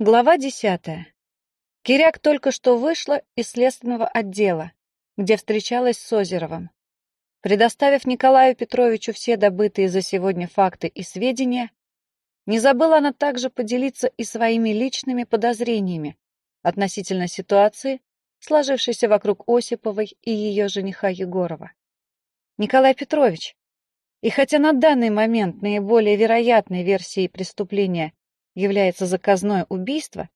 Глава десятая. Киряк только что вышла из следственного отдела, где встречалась с Озеровым. Предоставив Николаю Петровичу все добытые за сегодня факты и сведения, не забыла она также поделиться и своими личными подозрениями относительно ситуации, сложившейся вокруг Осиповой и ее жениха Егорова. Николай Петрович, и хотя на данный момент наиболее вероятной версией преступления является заказное убийство,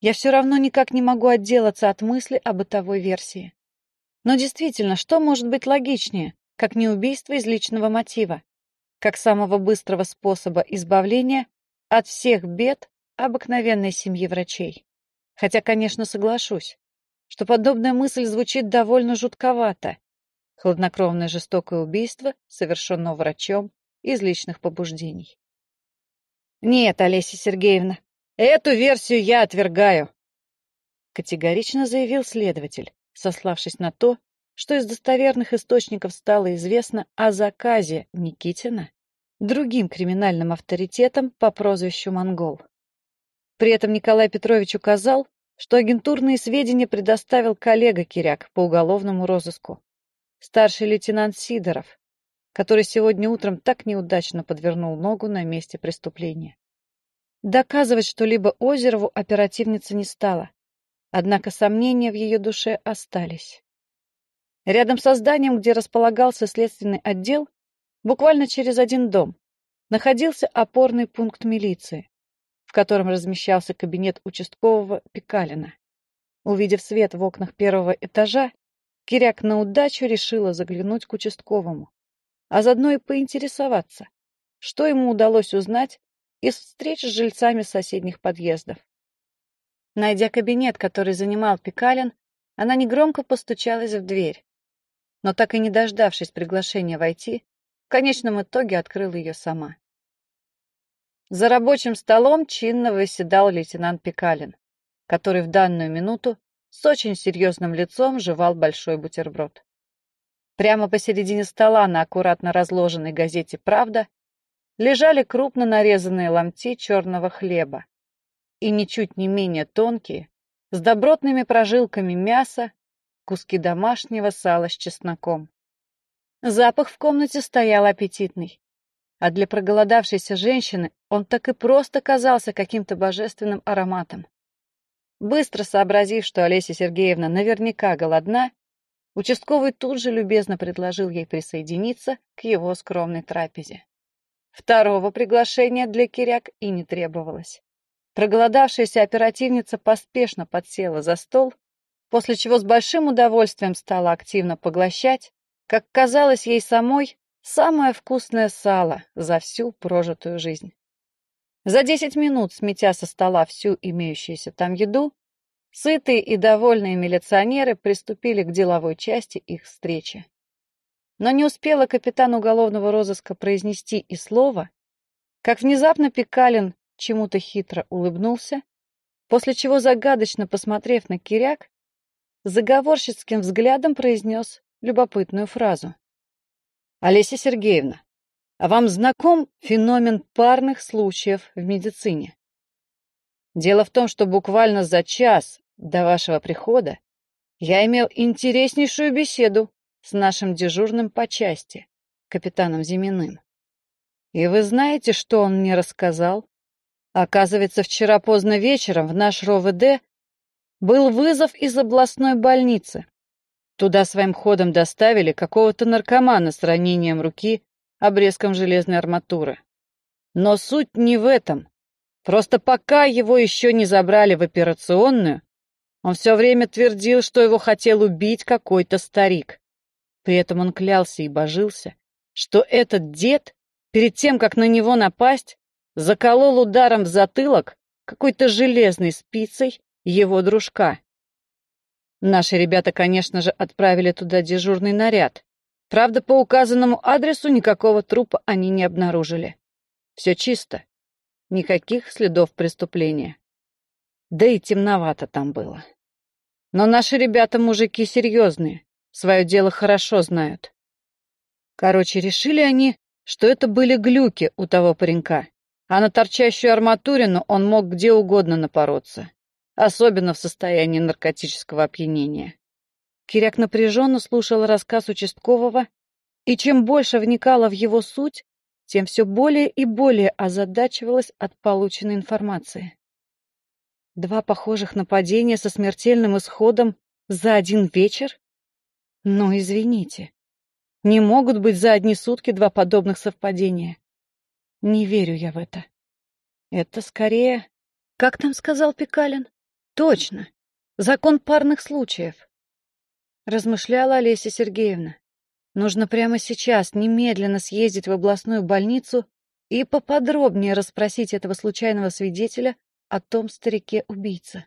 я все равно никак не могу отделаться от мысли о бытовой версии. Но действительно, что может быть логичнее, как не убийство из личного мотива, как самого быстрого способа избавления от всех бед обыкновенной семьи врачей? Хотя, конечно, соглашусь, что подобная мысль звучит довольно жутковато. Хладнокровное жестокое убийство, совершено врачом из личных побуждений. «Нет, Олеся Сергеевна, эту версию я отвергаю», категорично заявил следователь, сославшись на то, что из достоверных источников стало известно о заказе Никитина другим криминальным авторитетом по прозвищу Монгол. При этом Николай Петрович указал, что агентурные сведения предоставил коллега Киряк по уголовному розыску, старший лейтенант Сидоров, который сегодня утром так неудачно подвернул ногу на месте преступления. Доказывать что-либо Озерову оперативница не стала, однако сомнения в ее душе остались. Рядом со зданием, где располагался следственный отдел, буквально через один дом, находился опорный пункт милиции, в котором размещался кабинет участкового Пикалина. Увидев свет в окнах первого этажа, Киряк на удачу решила заглянуть к участковому, а заодно и поинтересоваться, что ему удалось узнать из встреч с жильцами соседних подъездов. Найдя кабинет, который занимал Пикалин, она негромко постучалась в дверь, но так и не дождавшись приглашения войти, в конечном итоге открыла ее сама. За рабочим столом чинно выседал лейтенант Пикалин, который в данную минуту с очень серьезным лицом жевал большой бутерброд. Прямо посередине стола на аккуратно разложенной газете «Правда» лежали крупно нарезанные ломти черного хлеба и ничуть не менее тонкие, с добротными прожилками мяса, куски домашнего сала с чесноком. Запах в комнате стоял аппетитный, а для проголодавшейся женщины он так и просто казался каким-то божественным ароматом. Быстро сообразив, что Олеся Сергеевна наверняка голодна, участковый тут же любезно предложил ей присоединиться к его скромной трапезе. Второго приглашения для Киряк и не требовалось. Проголодавшаяся оперативница поспешно подсела за стол, после чего с большим удовольствием стала активно поглощать, как казалось ей самой, самое вкусное сало за всю прожитую жизнь. За десять минут, сметя со стола всю имеющуюся там еду, сытые и довольные милиционеры приступили к деловой части их встречи. Но не успела капитан уголовного розыска произнести и слова, как внезапно Пикалин чему-то хитро улыбнулся, после чего, загадочно посмотрев на Киряк, заговорщицким взглядом произнес любопытную фразу. «Олеся Сергеевна, а вам знаком феномен парных случаев в медицине? Дело в том, что буквально за час до вашего прихода я имел интереснейшую беседу с нашим дежурным по части, капитаном Зиминым. И вы знаете, что он мне рассказал? Оказывается, вчера поздно вечером в наш РОВД был вызов из областной больницы. Туда своим ходом доставили какого-то наркомана с ранением руки обрезком железной арматуры. Но суть не в этом. Просто пока его еще не забрали в операционную, он все время твердил, что его хотел убить какой-то старик. При этом он клялся и божился, что этот дед, перед тем, как на него напасть, заколол ударом в затылок какой-то железной спицей его дружка. Наши ребята, конечно же, отправили туда дежурный наряд, Правда, по указанному адресу никакого трупа они не обнаружили. Все чисто. Никаких следов преступления. Да и темновато там было. Но наши ребята мужики серьезные, свое дело хорошо знают. Короче, решили они, что это были глюки у того паренька, А на торчащую арматурину он мог где угодно напороться, особенно в состоянии наркотического опьянения. Киряк напряженно слушал рассказ участкового, и чем больше вникала в его суть, тем все более и более озадачивалась от полученной информации. Два похожих нападения со смертельным исходом за один вечер? Ну, извините. Не могут быть за одни сутки два подобных совпадения. Не верю я в это. Это скорее... Как там сказал Пикалин? Точно. Закон парных случаев. Размышляла Олеся Сергеевна. Нужно прямо сейчас немедленно съездить в областную больницу и поподробнее расспросить этого случайного свидетеля о том старике-убийце.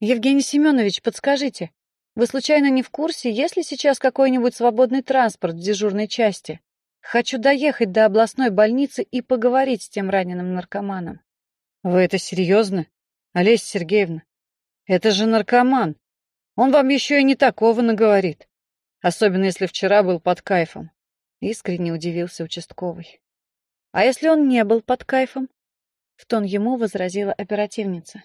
Евгений Семенович, подскажите, вы случайно не в курсе, есть ли сейчас какой-нибудь свободный транспорт в дежурной части? Хочу доехать до областной больницы и поговорить с тем раненым наркоманом. Вы это серьезно? Олеся Сергеевна, это же наркоман. Он вам еще и не такого наговорит особенно если вчера был под кайфом. Искренне удивился участковый. А если он не был под кайфом? В тон ему возразила оперативница.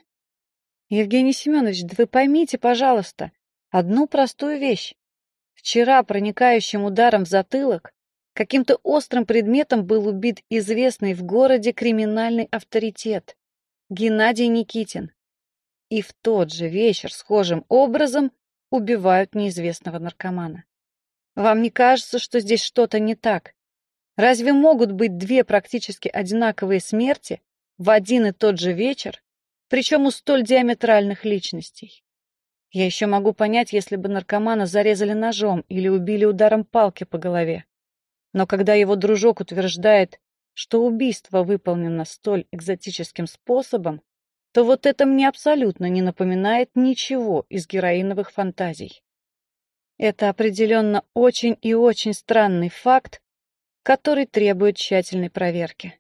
Евгений Семенович, да вы поймите, пожалуйста, одну простую вещь. Вчера проникающим ударом в затылок каким-то острым предметом был убит известный в городе криминальный авторитет Геннадий Никитин. И в тот же вечер схожим образом убивают неизвестного наркомана. Вам не кажется, что здесь что-то не так? Разве могут быть две практически одинаковые смерти в один и тот же вечер, причем у столь диаметральных личностей? Я еще могу понять, если бы наркомана зарезали ножом или убили ударом палки по голове. Но когда его дружок утверждает, что убийство выполнено столь экзотическим способом, то вот это мне абсолютно не напоминает ничего из героиновых фантазий. Это определенно очень и очень странный факт, который требует тщательной проверки.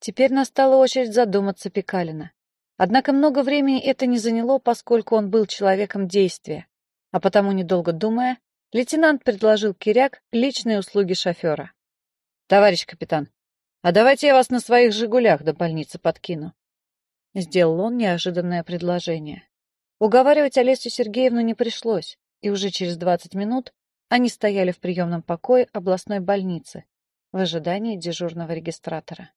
Теперь настала очередь задуматься Пикалина. Однако много времени это не заняло, поскольку он был человеком действия, а потому, недолго думая, лейтенант предложил Киряк личные услуги шофера. «Товарищ капитан, а давайте я вас на своих «Жигулях» до больницы подкину». Сделал он неожиданное предложение. Уговаривать Олесю Сергеевну не пришлось и уже через 20 минут они стояли в приемном покое областной больницы в ожидании дежурного регистратора.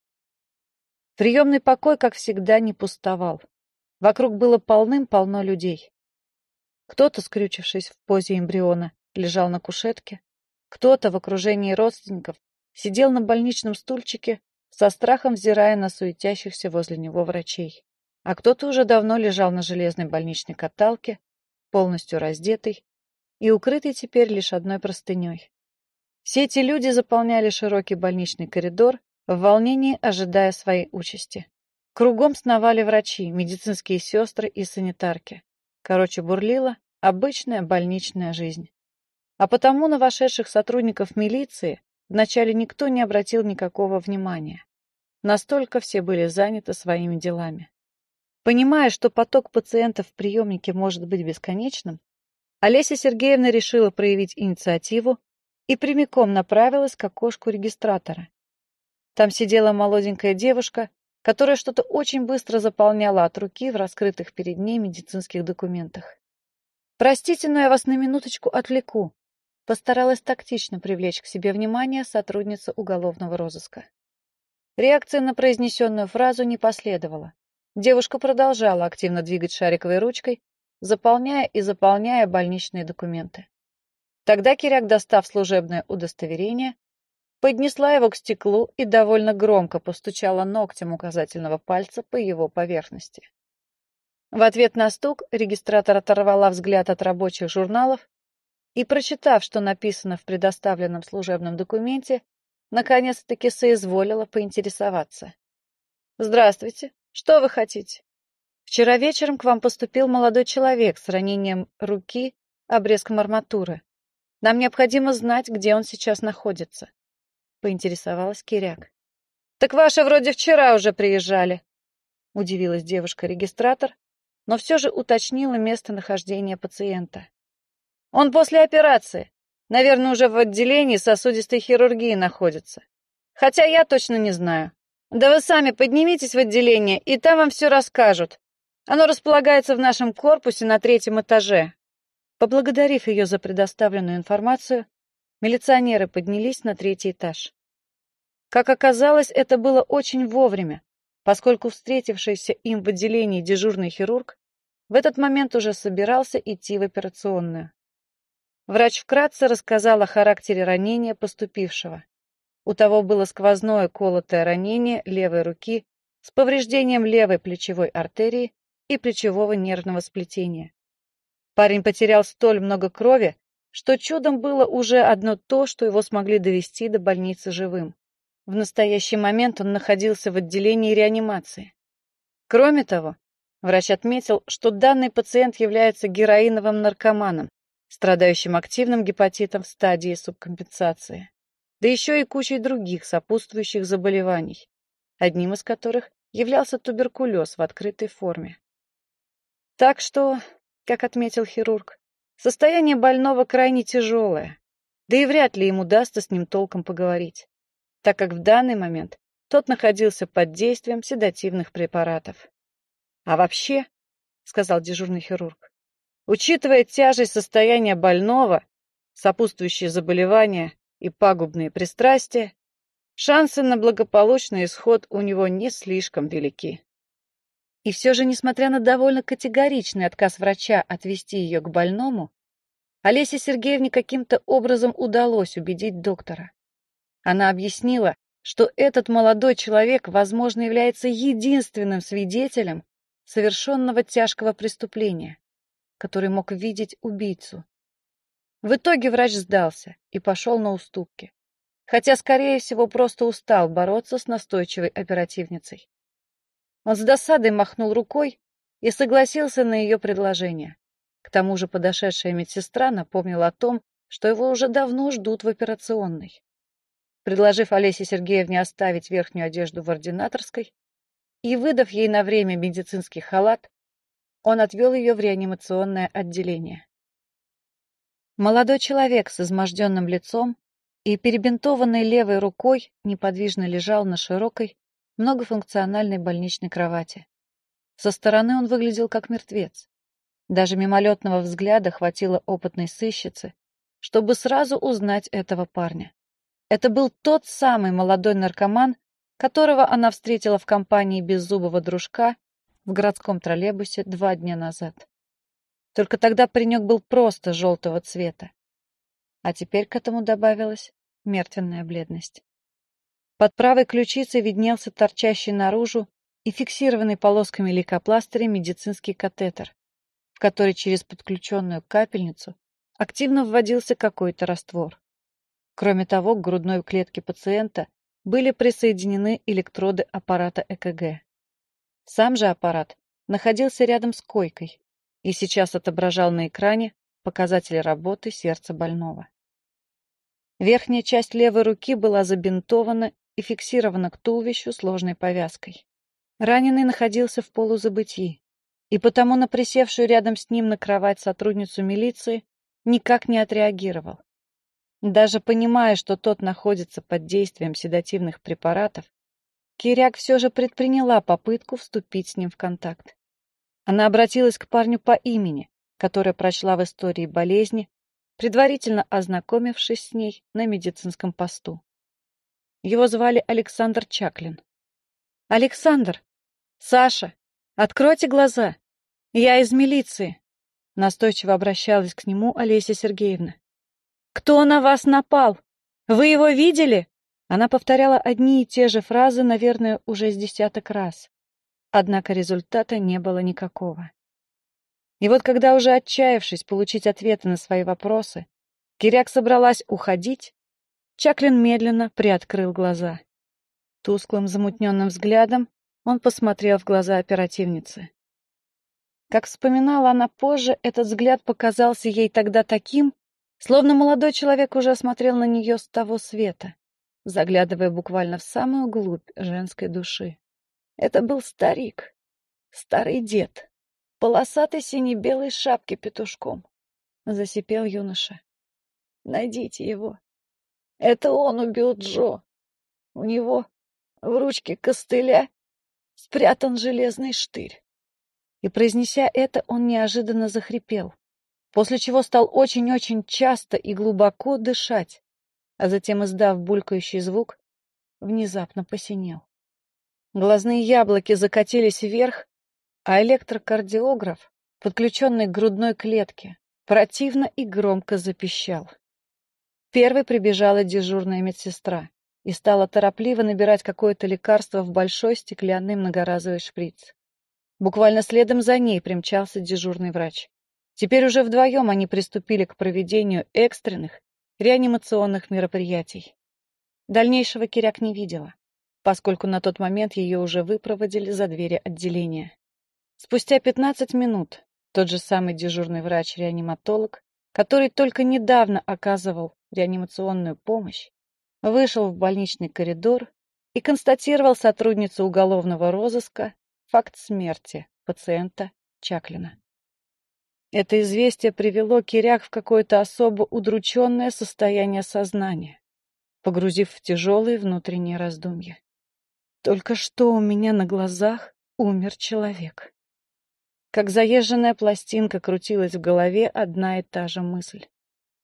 Приемный покой, как всегда, не пустовал. Вокруг было полным-полно людей. Кто-то, скрючившись в позе эмбриона, лежал на кушетке, кто-то в окружении родственников сидел на больничном стульчике, со страхом взирая на суетящихся возле него врачей, а кто-то уже давно лежал на железной больничной каталке, полностью раздетый и укрытый теперь лишь одной простыней. Все эти люди заполняли широкий больничный коридор, в волнении ожидая своей участи. Кругом сновали врачи, медицинские сестры и санитарки. Короче, бурлила обычная больничная жизнь. А потому на вошедших сотрудников милиции вначале никто не обратил никакого внимания. Настолько все были заняты своими делами. Понимая, что поток пациентов в приемнике может быть бесконечным, Олеся Сергеевна решила проявить инициативу и прямиком направилась к окошку регистратора. Там сидела молоденькая девушка, которая что-то очень быстро заполняла от руки в раскрытых перед ней медицинских документах. «Простите, но я вас на минуточку отвлеку», постаралась тактично привлечь к себе внимание сотрудница уголовного розыска. Реакция на произнесенную фразу не последовала. Девушка продолжала активно двигать шариковой ручкой, заполняя и заполняя больничные документы. Тогда Киряк, достав служебное удостоверение, поднесла его к стеклу и довольно громко постучала ногтем указательного пальца по его поверхности. В ответ на стук регистратор оторвала взгляд от рабочих журналов и, прочитав, что написано в предоставленном служебном документе, наконец-таки соизволила поинтересоваться. «Здравствуйте. Что вы хотите?» Вчера вечером к вам поступил молодой человек с ранением руки обрезком арматуры. Нам необходимо знать, где он сейчас находится. Поинтересовалась Киряк. Так ваши вроде вчера уже приезжали. Удивилась девушка-регистратор, но все же уточнила местонахождение пациента. Он после операции. Наверное, уже в отделении сосудистой хирургии находится. Хотя я точно не знаю. Да вы сами поднимитесь в отделение, и там вам все расскажут. Оно располагается в нашем корпусе на третьем этаже. Поблагодарив ее за предоставленную информацию, милиционеры поднялись на третий этаж. Как оказалось, это было очень вовремя, поскольку встретившийся им в отделении дежурный хирург в этот момент уже собирался идти в операционную. Врач вкратце рассказал о характере ранения поступившего. У того было сквозное колотое ранение левой руки с повреждением левой плечевой артерии и плечевого нервного сплетения. Парень потерял столь много крови, что чудом было уже одно то, что его смогли довести до больницы живым. В настоящий момент он находился в отделении реанимации. Кроме того, Врач отметил, что данный пациент является героиновым наркоманом, страдающим активным гепатитом в стадии субкомпенсации, да еще и кучей других сопутствующих заболеваний, одним из которых являлся туберкулез в открытой форме. Так что, как отметил хирург, состояние больного крайне тяжелое, да и вряд ли ему удастся с ним толком поговорить, так как в данный момент тот находился под действием седативных препаратов. А вообще, сказал дежурный хирург, учитывая тяжесть состояния больного, сопутствующие заболевания и пагубные пристрастия, шансы на благополучный исход у него не слишком велики. И все же, несмотря на довольно категоричный отказ врача отвести ее к больному, Олесе Сергеевне каким-то образом удалось убедить доктора. Она объяснила, что этот молодой человек, возможно, является единственным свидетелем совершенного тяжкого преступления, который мог видеть убийцу. В итоге врач сдался и пошел на уступки, хотя, скорее всего, просто устал бороться с настойчивой оперативницей. Он с досадой махнул рукой и согласился на ее предложение. К тому же подошедшая медсестра напомнила о том, что его уже давно ждут в операционной. Предложив Олесе Сергеевне оставить верхнюю одежду в ординаторской, и, выдав ей на время медицинский халат, он отвел ее в реанимационное отделение. Молодой человек с изможденным лицом и перебинтованной левой рукой неподвижно лежал на широкой, многофункциональной больничной кровати. Со стороны он выглядел как мертвец. Даже мимолетного взгляда хватило опытной сыщицы, чтобы сразу узнать этого парня. Это был тот самый молодой наркоман, которого она встретила в компании беззубого дружка в городском троллейбусе два дня назад. Только тогда паренек был просто желтого цвета. А теперь к этому добавилась мертвенная бледность. Под правой ключицей виднелся торчащий наружу и фиксированный полосками лейкопластыря медицинский катетер, в который через подключенную капельницу активно вводился какой-то раствор. Кроме того, к грудной клетке пациента были присоединены электроды аппарата ЭКГ. Сам же аппарат находился рядом с койкой и сейчас отображал на экране показатели работы сердца больного. Верхняя часть левой руки была забинтована и фиксирована к туловищу сложной повязкой. Раненый находился в полузабытии, и потому на присевшую рядом с ним на кровать сотрудницу милиции никак не отреагировал. Даже понимая, что тот находится под действием седативных препаратов, Киряк все же предприняла попытку вступить с ним в контакт. Она обратилась к парню по имени, которое прочла в истории болезни, предварительно ознакомившись с ней на медицинском посту. Его звали Александр Чаклин. «Александр! Саша! Откройте глаза! Я из милиции!» Настойчиво обращалась к нему Олеся Сергеевна. «Кто на вас напал? Вы его видели?» Она повторяла одни и те же фразы, наверное, уже с десяток раз. Однако результата не было никакого. И вот когда уже отчаявшись получить ответы на свои вопросы, Киряк собралась уходить, Чаклин медленно приоткрыл глаза. Тусклым замутненным взглядом он посмотрел в глаза оперативницы. Как вспоминала она позже, этот взгляд показался ей тогда таким, Словно молодой человек уже смотрел на нее с того света, заглядывая буквально в самую глубь женской души. Это был старик, старый дед, полосатой сине-белой шапки петушком. Засипел юноша. Найдите его. Это он убил Джо. У него В ручке костыля спрятан железный штырь. И, произнеся это, он неожиданно захрипел, после чего стал очень-очень часто и глубоко дышать, а затем, издав булькающий звук, внезапно посинел. Глазные яблоки закатились вверх, а электрокардиограф, подключенный к грудной клетке, противно и громко запищал. Первой прибежала дежурная медсестра и стала торопливо набирать какое-то лекарство в большой стеклянный многоразовый шприц. Буквально следом за ней примчался дежурный врач. Теперь уже вдвоем они приступили к проведению экстренных реанимационных мероприятий. Дальнейшего Киряк не видела, поскольку на тот момент ее уже выпроводили за двери отделения. Спустя 15 минут тот же самый дежурный врач-реаниматолог, который только недавно оказывал реанимационную помощь, вышел в больничный коридор и констатировал сотрудницу уголовного розыска факт смерти пациента Чаклина. Это известие привело Киряк в какое-то особо удрученное состояние сознания, погрузив в тяжелые внутренние раздумья. Только что у меня на глазах умер человек. Как заезженная пластинка крутилась в голове одна и та же мысль.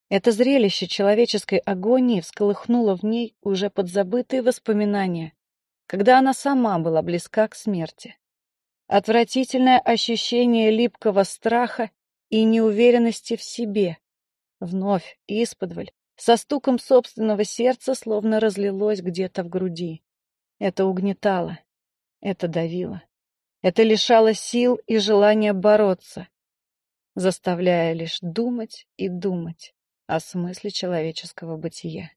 Это зрелище человеческой агонии всколыхнуло в ней уже подзабытые воспоминания, когда она сама была близка к смерти. Отвратительное ощущение липкого страха и неуверенности в себе. Вновь, исподволь, со стуком собственного сердца словно разлилось где-то в груди. Это угнетало, это давило, это лишало сил и желания бороться, заставляя лишь думать и думать о смысле человеческого бытия.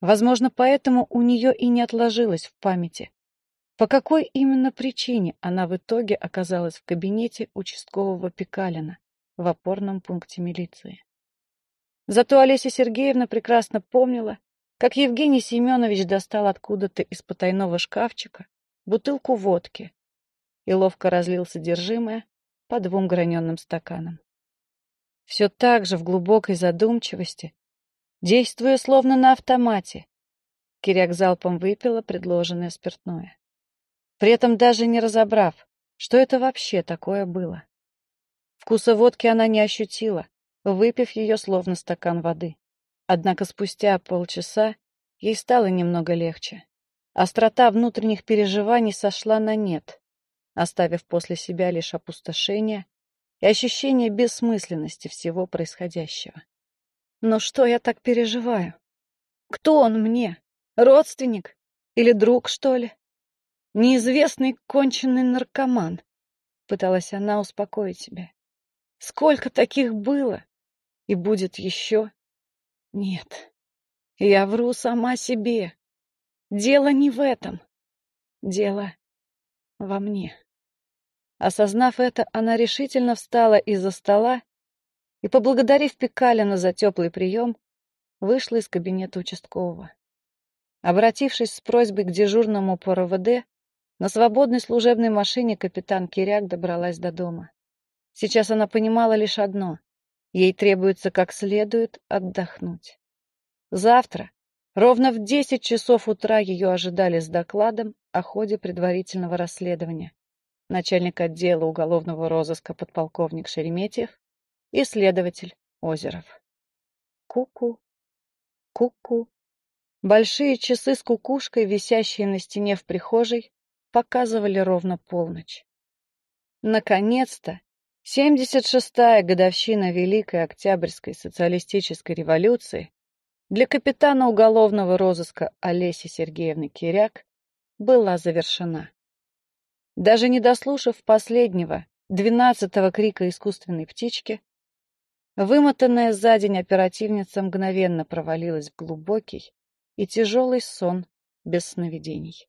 Возможно, поэтому у нее и не отложилось в памяти, по какой именно причине она в итоге оказалась в кабинете участкового Пекалина в опорном пункте милиции. Зато Олеся Сергеевна прекрасно помнила, как Евгений Семенович достал откуда-то из потайного шкафчика бутылку водки и ловко разлил содержимое по двум граненым стаканам. Все так же в глубокой задумчивости, действуя словно на автомате, Киряк залпом выпила предложенное спиртное. При этом даже не разобрав, что это вообще такое было. Вкуса водки она не ощутила, выпив ее словно стакан воды. Однако спустя полчаса ей стало немного легче. Острота внутренних переживаний сошла на нет, оставив после себя лишь опустошение и ощущение бессмысленности всего происходящего. Но что я так переживаю? Кто он мне? Родственник? Или друг, что ли? Неизвестный конченый наркоман. Пыталась она успокоить себя. Сколько таких было? И будет еще? Нет. Я вру сама себе. Дело не в этом. Дело во мне. Осознав это, она решительно встала из-за стола и, поблагодарив Пикалина за теплый прием, вышла из кабинета участкового. Обратившись с просьбой к дежурному по РОВД, на свободной служебной машине капитан Киряк добралась до дома. Сейчас она понимала лишь одно — ей требуется как следует отдохнуть. Завтра, ровно в десять часов утра, ее ожидали с докладом о ходе предварительного расследования, начальник отдела уголовного розыска подполковник Шереметьев и следователь Озеров. Ку-ку, ку-ку. Большие часы с кукушкой, висящие на стене в прихожей, показывали ровно полночь. Наконец-то 76-я годовщина Великой Октябрьской социалистической революции для капитана уголовного розыска Олеси Сергеевны Киряк была завершена. Даже не дослушав последнего, двенадцатого крика искусственной птички, вымотанная за день оперативница мгновенно провалилась в глубокий и тяжелый сон без сновидений.